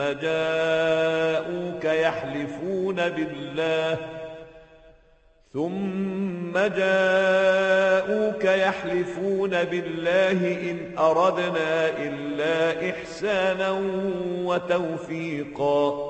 جاءوك يحلفون بالله. ثم جاءوك يحلفون بالله إن أردنا إلا إحسانا وتوفيقا.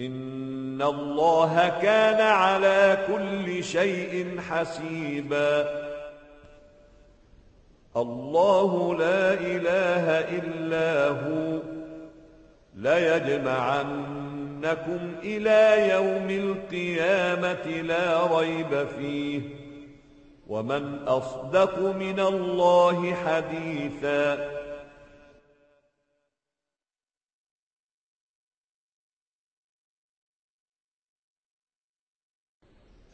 إن الله كان على كل شيء حسيبا. الله لا إله إلا هو. ليجمعنكم إلى يوم القيامة لا ريب فيه. ومن أصدق من الله حديثا.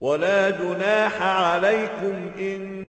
ولا جناح عليكم إن